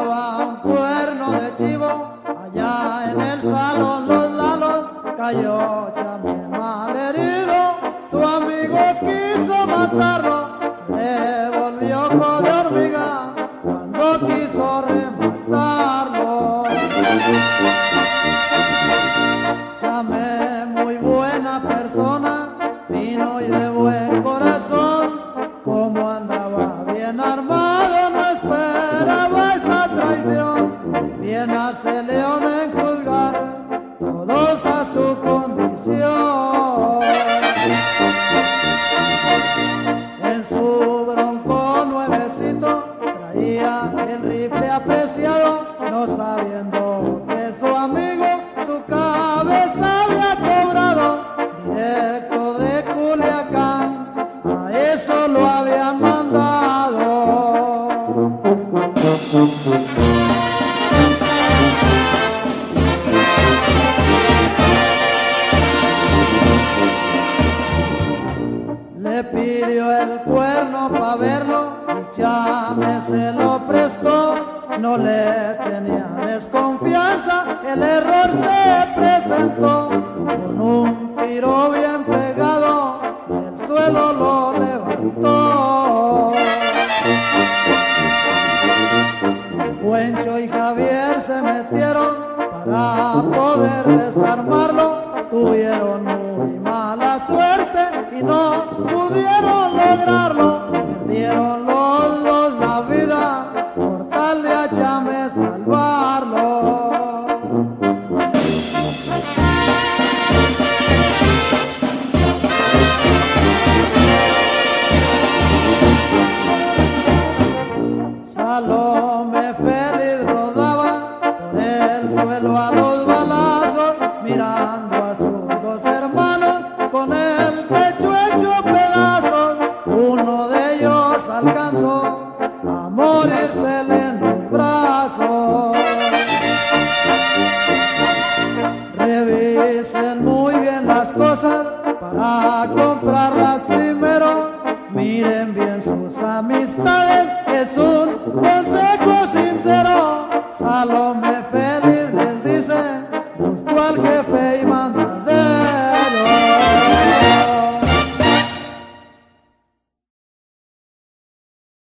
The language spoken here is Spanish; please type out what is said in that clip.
un cuerno de chivo, allá en el salón los lalos cayó Chame malherido, su amigo quiso matarlo, se le volvió ojo de hormiga cuando quiso rematarlo. Chame muy buena persona, fino y de buen corazón, como andaba bien armado. nace león en juzgar todos a su condición. En su bronco nuevecito traía el río. cuerno pa' verlo, ya me se lo prestó, no le tenía desconfianza, el error se presentó, con un tiro bien pegado, el suelo lo levantó. Cuencho y Javier se metieron para poder desarmarlo, tuvieron muy mala suerte y no pudieron mirando a sus dos hermanos con el pecho hecho pedazos. Uno de ellos alcanzó a morírsele en los brazo. Revisen muy bien las cosas para comprarlas primero. Miren bien sus amistades, es un consejo sincero. Salome feliz.